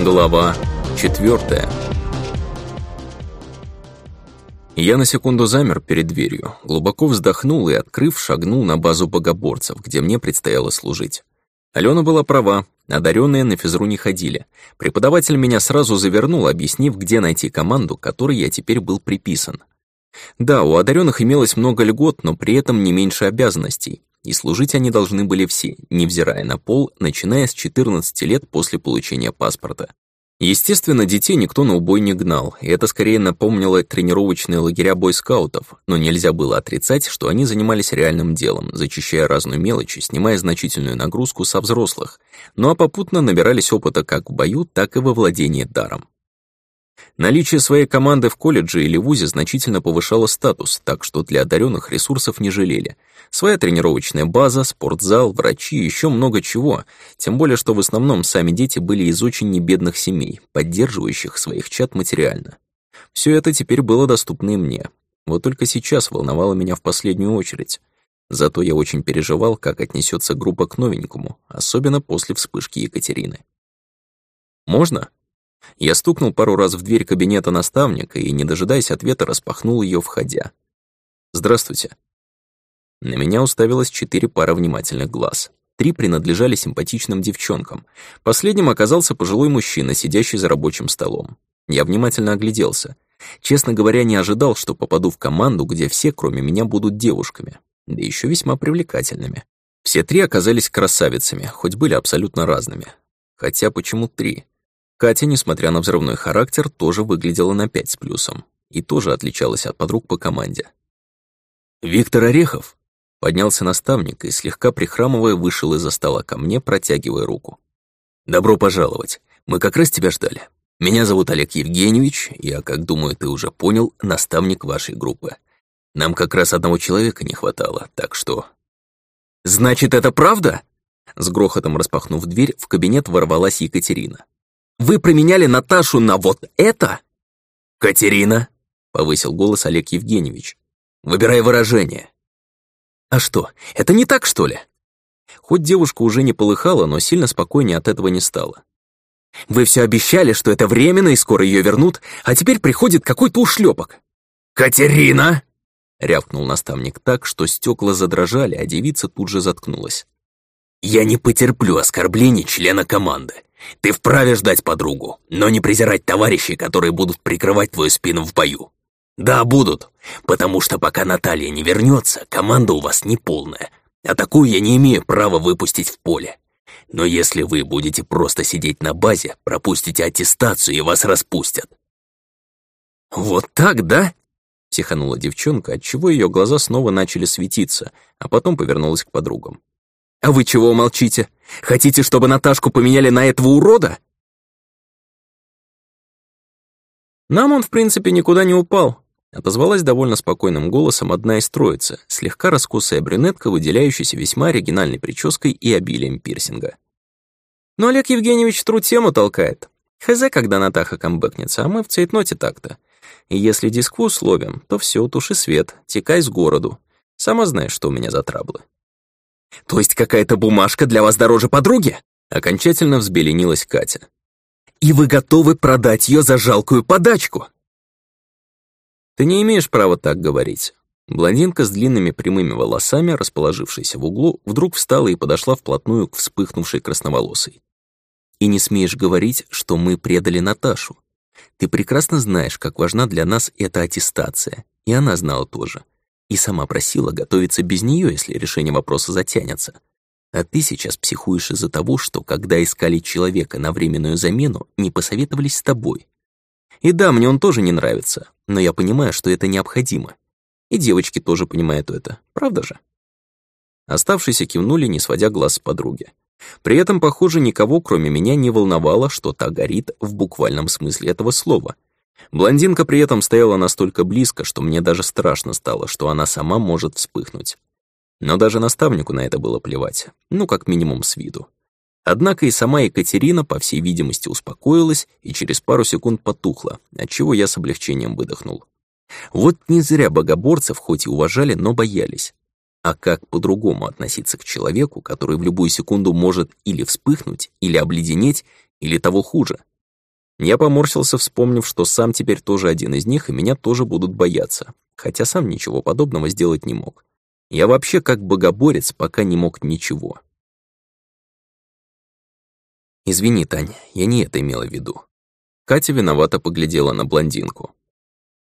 Глава четвертая. Я на секунду замер перед дверью, глубоко вздохнул и, открыв, шагнул на базу богоборцев, где мне предстояло служить. Алена была права, одаренные на физру не ходили. Преподаватель меня сразу завернул, объяснив, где найти команду, которой я теперь был приписан. Да, у одаренных имелось много льгот, но при этом не меньше обязанностей, и служить они должны были все, невзирая на пол, начиная с 14 лет после получения паспорта. Естественно, детей никто на убой не гнал, и это скорее напомнило тренировочные лагеря бойскаутов, но нельзя было отрицать, что они занимались реальным делом, зачищая разную мелочь снимая значительную нагрузку со взрослых, ну а попутно набирались опыта как в бою, так и во владении даром. Наличие своей команды в колледже или вузе значительно повышало статус, так что для одаренных ресурсов не жалели. Своя тренировочная база, спортзал, врачи еще много чего. Тем более, что в основном сами дети были из очень небедных семей, поддерживающих своих чад материально. Все это теперь было доступно и мне. Вот только сейчас волновало меня в последнюю очередь. Зато я очень переживал, как отнесется группа к новенькому, особенно после вспышки Екатерины. «Можно?» Я стукнул пару раз в дверь кабинета наставника и, не дожидаясь ответа, распахнул ее, входя. «Здравствуйте». На меня уставилось четыре пары внимательных глаз. Три принадлежали симпатичным девчонкам. Последним оказался пожилой мужчина, сидящий за рабочим столом. Я внимательно огляделся. Честно говоря, не ожидал, что попаду в команду, где все, кроме меня, будут девушками. Да еще весьма привлекательными. Все три оказались красавицами, хоть были абсолютно разными. Хотя почему три? Катя, несмотря на взрывной характер, тоже выглядела на пять с плюсом и тоже отличалась от подруг по команде. «Виктор Орехов!» Поднялся наставник и, слегка прихрамывая, вышел из-за стола ко мне, протягивая руку. «Добро пожаловать. Мы как раз тебя ждали. Меня зовут Олег Евгеньевич, я, как думаю, ты уже понял, наставник вашей группы. Нам как раз одного человека не хватало, так что...» «Значит, это правда?» С грохотом распахнув дверь, в кабинет ворвалась Екатерина. Вы променяли Наташу на вот это?» «Катерина», — повысил голос Олег Евгеньевич, — «выбирай выражение». «А что, это не так, что ли?» Хоть девушка уже не полыхала, но сильно спокойнее от этого не стало. «Вы все обещали, что это временно и скоро ее вернут, а теперь приходит какой-то ушлепок». «Катерина!» — рявкнул наставник так, что стекла задрожали, а девица тут же заткнулась. «Я не потерплю оскорблений члена команды. Ты вправе ждать подругу, но не презирать товарищей, которые будут прикрывать твою спину в бою. Да, будут, потому что пока Наталья не вернется, команда у вас не полная, а такую я не имею права выпустить в поле. Но если вы будете просто сидеть на базе, пропустите аттестацию и вас распустят». «Вот так, да?» — психанула девчонка, отчего ее глаза снова начали светиться, а потом повернулась к подругам. А вы чего молчите? Хотите, чтобы Наташку поменяли на этого урода? Нам он, в принципе, никуда не упал. Отозвалась довольно спокойным голосом одна из троицы, слегка раскосая брюнетка, выделяющаяся весьма оригинальной прической и обилием пирсинга. Но Олег Евгеньевич тру тему толкает. Хз, когда Натаха камбэкнется, а мы в цейтноте так-то. И если диску условим, то все, туши свет, текай с городу. Сама знаешь, что у меня за траблы. То есть какая-то бумажка для вас дороже подруги? Окончательно взбеленилась Катя. И вы готовы продать ее за жалкую подачку? Ты не имеешь права так говорить. Блондинка с длинными прямыми волосами, расположившаяся в углу, вдруг встала и подошла вплотную к вспыхнувшей красноволосой. И не смеешь говорить, что мы предали Наташу. Ты прекрасно знаешь, как важна для нас эта аттестация, и она знала тоже и сама просила готовиться без нее, если решение вопроса затянется. А ты сейчас психуешь из-за того, что, когда искали человека на временную замену, не посоветовались с тобой. И да, мне он тоже не нравится, но я понимаю, что это необходимо. И девочки тоже понимают это, правда же? Оставшиеся кивнули, не сводя глаз с подруги. При этом, похоже, никого, кроме меня, не волновало, что та горит в буквальном смысле этого слова — Блондинка при этом стояла настолько близко, что мне даже страшно стало, что она сама может вспыхнуть. Но даже наставнику на это было плевать, ну, как минимум с виду. Однако и сама Екатерина, по всей видимости, успокоилась и через пару секунд потухла, отчего я с облегчением выдохнул. Вот не зря богоборцев хоть и уважали, но боялись. А как по-другому относиться к человеку, который в любую секунду может или вспыхнуть, или обледенеть, или того хуже, Я поморщился, вспомнив, что сам теперь тоже один из них, и меня тоже будут бояться, хотя сам ничего подобного сделать не мог. Я вообще как богоборец пока не мог ничего. «Извини, Таня, я не это имела в виду». Катя виновато поглядела на блондинку.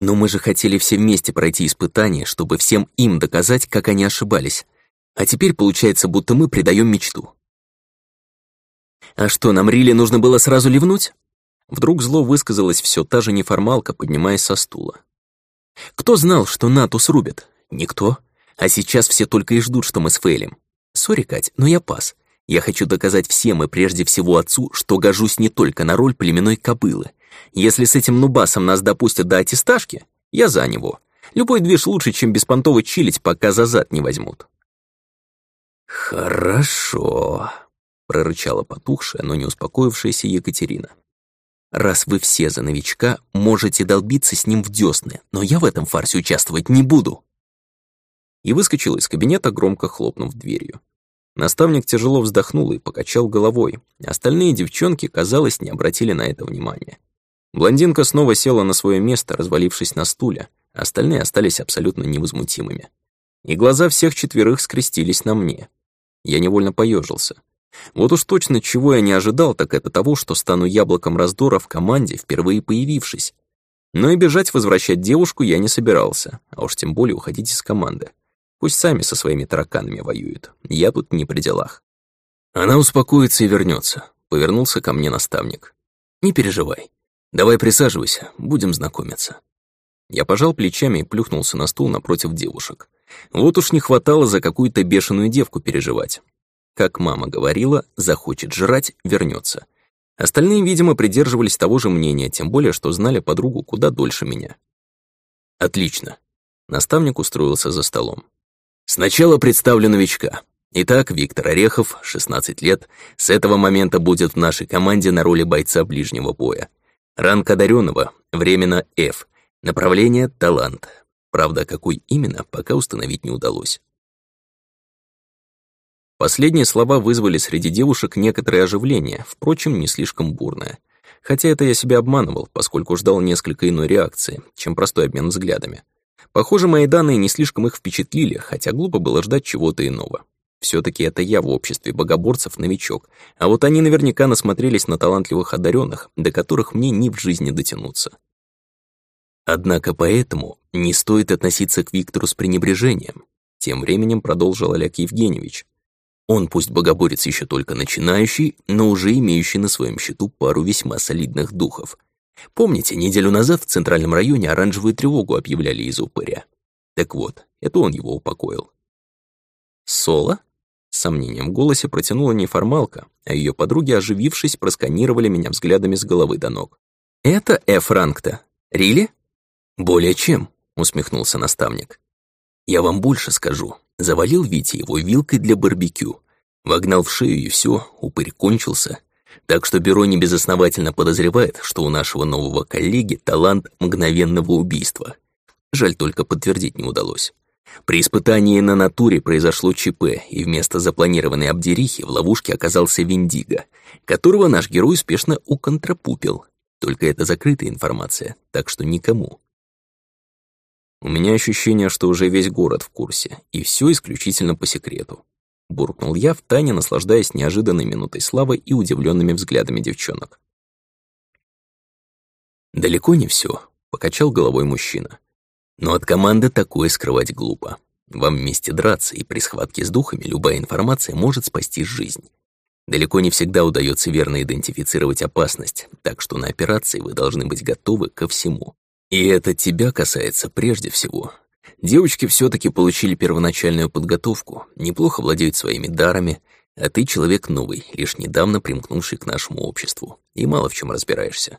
«Но мы же хотели все вместе пройти испытание, чтобы всем им доказать, как они ошибались. А теперь получается, будто мы предаем мечту». «А что, нам Риле нужно было сразу ливнуть?» Вдруг зло высказалась все та же неформалка, поднимаясь со стула. «Кто знал, что Нату срубят? Никто. А сейчас все только и ждут, что мы с Фейлем. Сори, Кать, но я пас. Я хочу доказать всем и прежде всего отцу, что гожусь не только на роль племенной кобылы. Если с этим нубасом нас допустят до аттесташки, я за него. Любой движ лучше, чем беспонтово чилить, пока за зад не возьмут. «Хорошо», — прорычала потухшая, но не успокоившаяся Екатерина. «Раз вы все за новичка, можете долбиться с ним в десны, но я в этом фарсе участвовать не буду». И выскочила из кабинета, громко хлопнув дверью. Наставник тяжело вздохнул и покачал головой. Остальные девчонки, казалось, не обратили на это внимания. Блондинка снова села на свое место, развалившись на стуле, остальные остались абсолютно невозмутимыми. И глаза всех четверых скрестились на мне. Я невольно поежился. Вот уж точно чего я не ожидал, так это того, что стану яблоком раздора в команде, впервые появившись. Но и бежать возвращать девушку я не собирался, а уж тем более уходить из команды. Пусть сами со своими тараканами воюют. Я тут не при делах. Она успокоится и вернется. Повернулся ко мне наставник. Не переживай. Давай присаживайся, будем знакомиться. Я пожал плечами и плюхнулся на стул напротив девушек. Вот уж не хватало за какую-то бешеную девку переживать. Как мама говорила, захочет жрать, вернется. Остальные, видимо, придерживались того же мнения, тем более, что знали подругу куда дольше меня. Отлично. Наставник устроился за столом. Сначала представлю новичка. Итак, Виктор Орехов, 16 лет, с этого момента будет в нашей команде на роли бойца ближнего боя. Ранг одаренного, временно F, направление — талант. Правда, какой именно, пока установить не удалось. Последние слова вызвали среди девушек некоторое оживление, впрочем, не слишком бурное. Хотя это я себя обманывал, поскольку ждал несколько иной реакции, чем простой обмен взглядами. Похоже, мои данные не слишком их впечатлили, хотя глупо было ждать чего-то иного. все таки это я в обществе богоборцев новичок, а вот они наверняка насмотрелись на талантливых одаренных, до которых мне ни в жизни дотянуться. Однако поэтому не стоит относиться к Виктору с пренебрежением, тем временем продолжил Олег Евгеньевич. Он пусть богоборец еще только начинающий, но уже имеющий на своем счету пару весьма солидных духов — Помните, неделю назад в центральном районе оранжевую тревогу объявляли из упыря? Так вот, это он его упокоил. «Соло?» С сомнением в голосе протянула неформалка, а ее подруги, оживившись, просканировали меня взглядами с головы до ног. «Это Эф-ранг-то? Рили?» «Более чем», — усмехнулся наставник. «Я вам больше скажу. Завалил Витя его вилкой для барбекю. Вогнал в шею и все, упырь кончился, так что бюро небезосновательно подозревает, что у нашего нового коллеги талант мгновенного убийства. Жаль, только подтвердить не удалось. При испытании на натуре произошло ЧП, и вместо запланированной обдерихи в ловушке оказался Виндиго, которого наш герой успешно уконтрапупил. Только это закрытая информация, так что никому. У меня ощущение, что уже весь город в курсе, и все исключительно по секрету буркнул я, втайне наслаждаясь неожиданной минутой славы и удивленными взглядами девчонок. «Далеко не все, покачал головой мужчина. «Но от команды такое скрывать глупо. Вам вместе драться, и при схватке с духами любая информация может спасти жизнь. Далеко не всегда удается верно идентифицировать опасность, так что на операции вы должны быть готовы ко всему. И это тебя касается прежде всего, Девочки все таки получили первоначальную подготовку, неплохо владеют своими дарами, а ты человек новый, лишь недавно примкнувший к нашему обществу, и мало в чем разбираешься.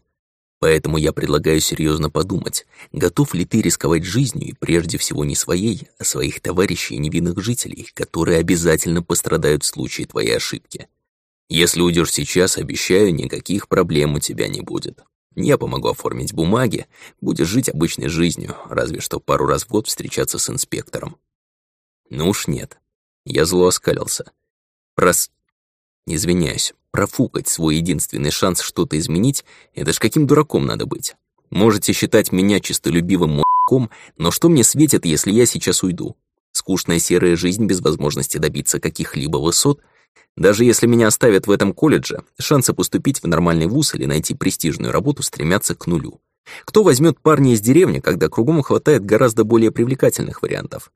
Поэтому я предлагаю серьезно подумать, готов ли ты рисковать жизнью и прежде всего не своей, а своих товарищей и невинных жителей, которые обязательно пострадают в случае твоей ошибки. Если уйдешь сейчас, обещаю, никаких проблем у тебя не будет. Я помогу оформить бумаги, будешь жить обычной жизнью, разве что пару раз в год встречаться с инспектором. Ну уж нет. Я зло оскалился. Прос... Извиняюсь, профукать свой единственный шанс что-то изменить — это ж каким дураком надо быть. Можете считать меня чистолюбивым м***ком, но что мне светит, если я сейчас уйду? Скучная серая жизнь без возможности добиться каких-либо высот? Даже если меня оставят в этом колледже, шансы поступить в нормальный вуз или найти престижную работу стремятся к нулю. Кто возьмет парня из деревни, когда кругом хватает гораздо более привлекательных вариантов?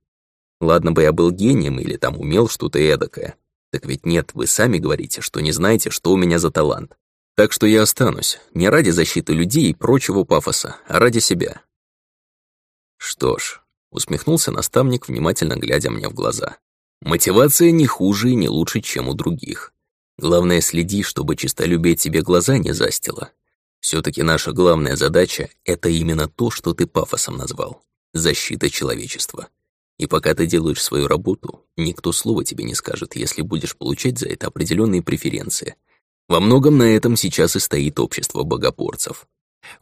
Ладно бы я был гением или там умел что-то эдакое. Так ведь нет, вы сами говорите, что не знаете, что у меня за талант. Так что я останусь, не ради защиты людей и прочего пафоса, а ради себя. Что ж, усмехнулся наставник, внимательно глядя мне в глаза. Мотивация не хуже и не лучше, чем у других. Главное, следи, чтобы чистолюбие тебе глаза не застило. все таки наша главная задача — это именно то, что ты пафосом назвал — защита человечества. И пока ты делаешь свою работу, никто слова тебе не скажет, если будешь получать за это определенные преференции. Во многом на этом сейчас и стоит общество богопорцев.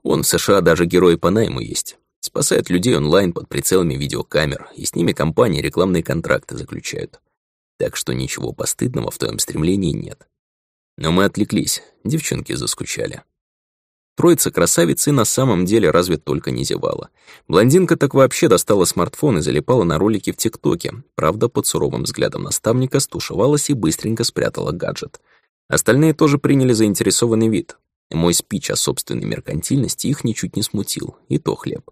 Вон в США даже герои по найму есть. Спасают людей онлайн под прицелами видеокамер, и с ними компании рекламные контракты заключают. Так что ничего постыдного в твоем стремлении нет. Но мы отвлеклись, девчонки заскучали. Троица красавицы на самом деле разве только не зевала. Блондинка так вообще достала смартфон и залипала на ролики в ТикТоке. Правда, под суровым взглядом наставника стушевалась и быстренько спрятала гаджет. Остальные тоже приняли заинтересованный вид. Мой спич о собственной меркантильности их ничуть не смутил, и то хлеб.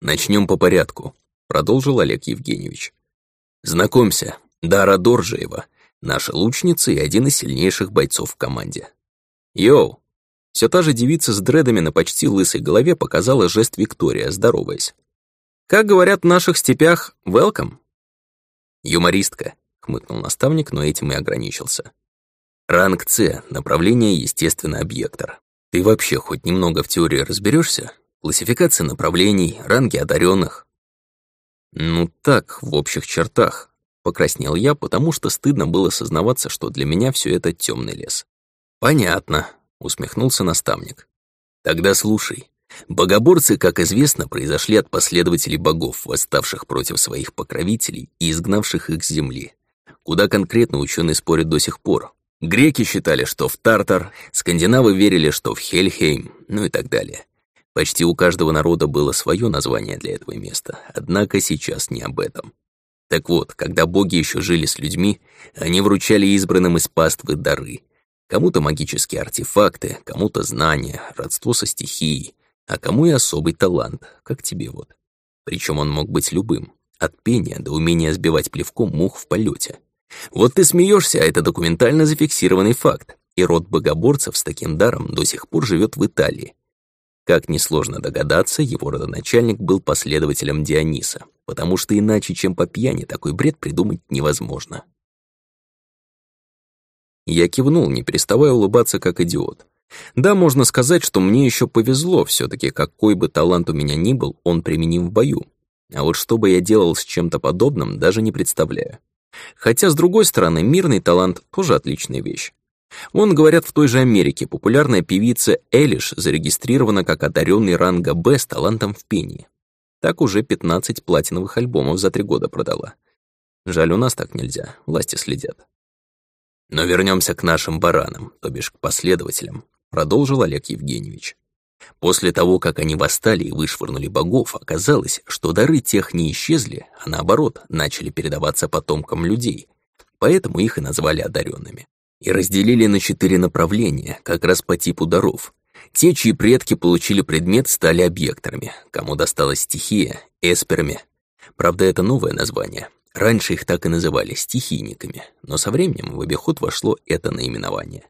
Начнем по порядку», — продолжил Олег Евгеньевич. «Знакомься, Дара Доржеева, наша лучница и один из сильнейших бойцов в команде. «Йоу!» Все та же девица с дредами на почти лысой голове показала жест Виктория, здороваясь. «Как говорят в наших степях, welcome!» «Юмористка», — хмыкнул наставник, но этим и ограничился. «Ранг С, направление, естественно, объектор. Ты вообще хоть немного в теории разберешься? Классификация направлений, ранги одаренных. «Ну так, в общих чертах», — покраснел я, потому что стыдно было сознаваться, что для меня все это темный лес. «Понятно», — усмехнулся наставник. «Тогда слушай. Богоборцы, как известно, произошли от последователей богов, восставших против своих покровителей и изгнавших их с земли. Куда конкретно ученые спорят до сих пор. Греки считали, что в Тартар, скандинавы верили, что в Хельхейм, ну и так далее. Почти у каждого народа было свое название для этого места, однако сейчас не об этом. Так вот, когда боги еще жили с людьми, они вручали избранным из паствы дары, Кому-то магические артефакты, кому-то знания, родство со стихией, а кому и особый талант, как тебе вот. Причем он мог быть любым, от пения до умения сбивать плевком мух в полете. Вот ты смеешься, а это документально зафиксированный факт, и род богоборцев с таким даром до сих пор живет в Италии. Как несложно догадаться, его родоначальник был последователем Диониса, потому что иначе, чем по пьяни, такой бред придумать невозможно. Я кивнул, не переставая улыбаться как идиот. Да, можно сказать, что мне еще повезло, все таки какой бы талант у меня ни был, он применим в бою. А вот что бы я делал с чем-то подобным, даже не представляю. Хотя, с другой стороны, мирный талант тоже отличная вещь. Вон, говорят, в той же Америке популярная певица Элиш зарегистрирована как одаренный ранга Б с талантом в пении. Так уже 15 платиновых альбомов за три года продала. Жаль, у нас так нельзя, власти следят. Но вернемся к нашим баранам, то бишь к последователям, продолжил Олег Евгеньевич. После того, как они восстали и вышвырнули богов, оказалось, что дары тех не исчезли, а наоборот, начали передаваться потомкам людей. Поэтому их и назвали одаренными. И разделили на четыре направления, как раз по типу даров. Те, чьи предки получили предмет, стали объекторами, кому досталась стихия — эсперами. Правда, это новое название, Раньше их так и называли стихийниками, но со временем в обиход вошло это наименование.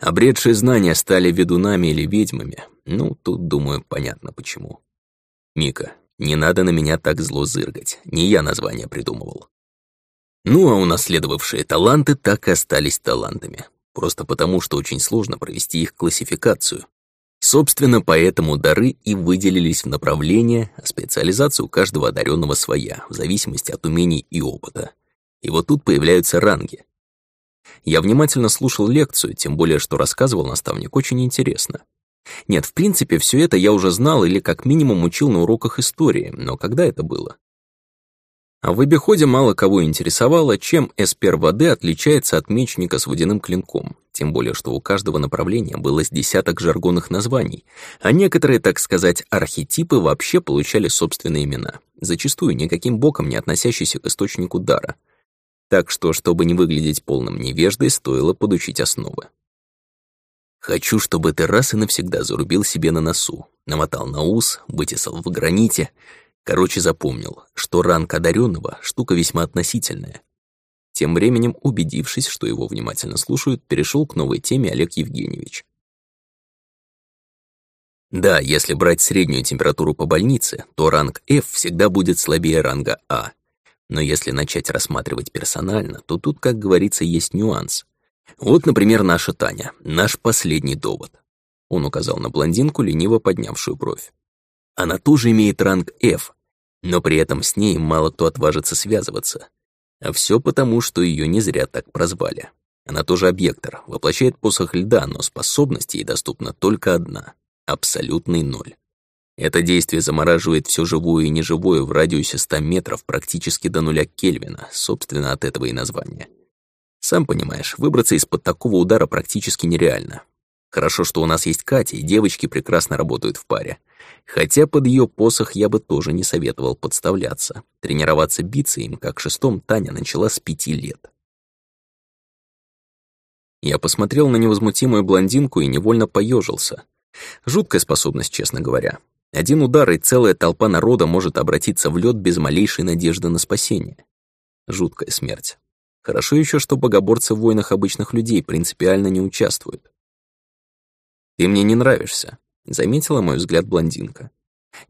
Обретшие знания стали ведунами или ведьмами. Ну, тут, думаю, понятно почему. Мика, не надо на меня так зло зыргать, не я название придумывал. Ну, а унаследовавшие таланты так и остались талантами. Просто потому, что очень сложно провести их классификацию. Собственно, поэтому дары и выделились в направления, а специализация у каждого одаренного своя, в зависимости от умений и опыта. И вот тут появляются ранги. Я внимательно слушал лекцию, тем более, что рассказывал наставник очень интересно. Нет, в принципе, все это я уже знал или как минимум учил на уроках истории, но когда это было? А в обиходе мало кого интересовало, чем эспер воды отличается от мечника с водяным клинком, тем более что у каждого направления было с десяток жаргонных названий, а некоторые, так сказать, архетипы вообще получали собственные имена, зачастую никаким боком не относящиеся к источнику дара. Так что, чтобы не выглядеть полным невеждой, стоило подучить основы. Хочу, чтобы ты раз и навсегда зарубил себе на носу, намотал на ус, вытесал в граните. Короче, запомнил, что ранг одаренного — штука весьма относительная. Тем временем, убедившись, что его внимательно слушают, перешел к новой теме Олег Евгеньевич. Да, если брать среднюю температуру по больнице, то ранг F всегда будет слабее ранга А. Но если начать рассматривать персонально, то тут, как говорится, есть нюанс. Вот, например, наша Таня, наш последний довод. Он указал на блондинку, лениво поднявшую бровь. Она тоже имеет ранг F, но при этом с ней мало кто отважится связываться. А все потому, что ее не зря так прозвали. Она тоже объектор, воплощает посох льда, но способность ей доступна только одна — абсолютный ноль. Это действие замораживает все живое и неживое в радиусе 100 метров практически до нуля Кельвина, собственно, от этого и название. Сам понимаешь, выбраться из-под такого удара практически нереально. Хорошо, что у нас есть Катя, и девочки прекрасно работают в паре. Хотя под ее посох я бы тоже не советовал подставляться. Тренироваться биться им, как шестом, Таня начала с пяти лет. Я посмотрел на невозмутимую блондинку и невольно поежился. Жуткая способность, честно говоря. Один удар, и целая толпа народа может обратиться в лед без малейшей надежды на спасение. Жуткая смерть. Хорошо еще, что богоборцы в войнах обычных людей принципиально не участвуют. «Ты мне не нравишься», — заметила мой взгляд блондинка.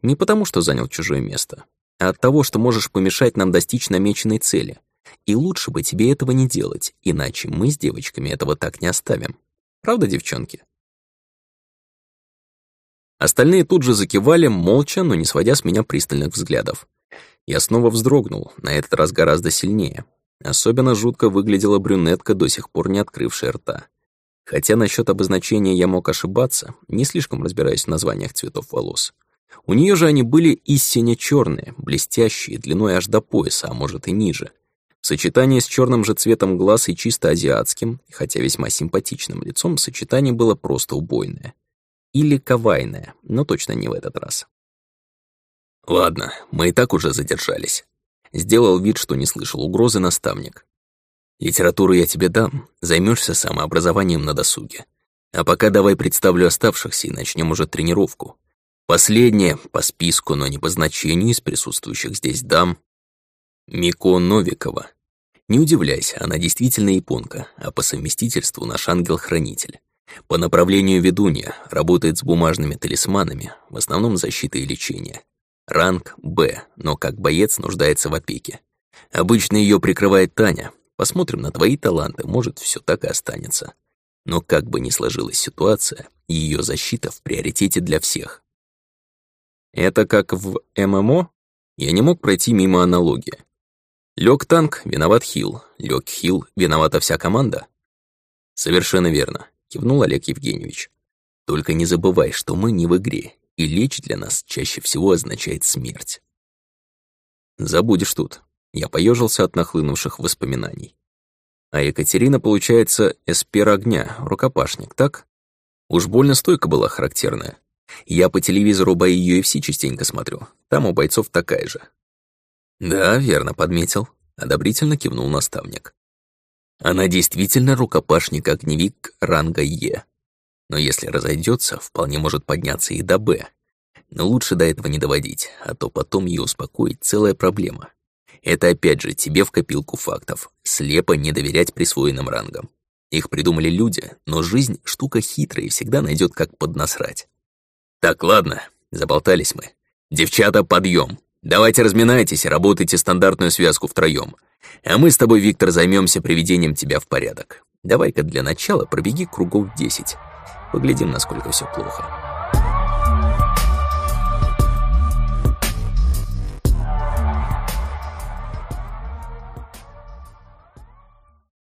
«Не потому, что занял чужое место, а от того, что можешь помешать нам достичь намеченной цели. И лучше бы тебе этого не делать, иначе мы с девочками этого так не оставим. Правда, девчонки?» Остальные тут же закивали, молча, но не сводя с меня пристальных взглядов. Я снова вздрогнул, на этот раз гораздо сильнее, Особенно жутко выглядела брюнетка, до сих пор не открывшая рта. Хотя насчет обозначения я мог ошибаться, не слишком разбираясь в названиях цветов волос. У нее же они были истинно черные, блестящие, длиной аж до пояса, а может и ниже. В сочетании с черным же цветом глаз и чисто азиатским, хотя весьма симпатичным лицом, сочетание было просто убойное. Или кавайное, но точно не в этот раз. «Ладно, мы и так уже задержались. Сделал вид, что не слышал угрозы наставник. «Литературу я тебе дам, займешься самообразованием на досуге. А пока давай представлю оставшихся и начнем уже тренировку. Последняя, по списку, но не по значению из присутствующих здесь дам. Мико Новикова. Не удивляйся, она действительно японка, а по совместительству наш ангел-хранитель. По направлению ведунья, работает с бумажными талисманами, в основном защита и лечение. Ранг Б, но как боец нуждается в опеке. Обычно ее прикрывает Таня. Посмотрим на твои таланты, может, все так и останется. Но как бы ни сложилась ситуация, ее защита в приоритете для всех. Это как в ММО? Я не мог пройти мимо аналогии. Лёг танк, виноват хил. Лёг хил, виновата вся команда. Совершенно верно, кивнул Олег Евгеньевич. Только не забывай, что мы не в игре, и лечь для нас чаще всего означает смерть. Забудешь тут. Я поежился от нахлынувших воспоминаний. А Екатерина, получается, эспер огня, рукопашник, так? Уж больно стойка была характерная. Я по телевизору бои UFC частенько смотрю. Там у бойцов такая же. Да, верно подметил. Одобрительно кивнул наставник. Она действительно рукопашник-огневик ранга Е но если разойдется, вполне может подняться и до «Б». Но лучше до этого не доводить, а то потом ее успокоить целая проблема. Это опять же тебе в копилку фактов. Слепо не доверять присвоенным рангам. Их придумали люди, но жизнь — штука хитрая и всегда найдет как поднасрать. Так, ладно, заболтались мы. Девчата, подъем. Давайте разминайтесь и работайте стандартную связку втроем. А мы с тобой, Виктор, займемся приведением тебя в порядок. Давай-ка для начала пробеги кругов десять. Поглядим, насколько все плохо.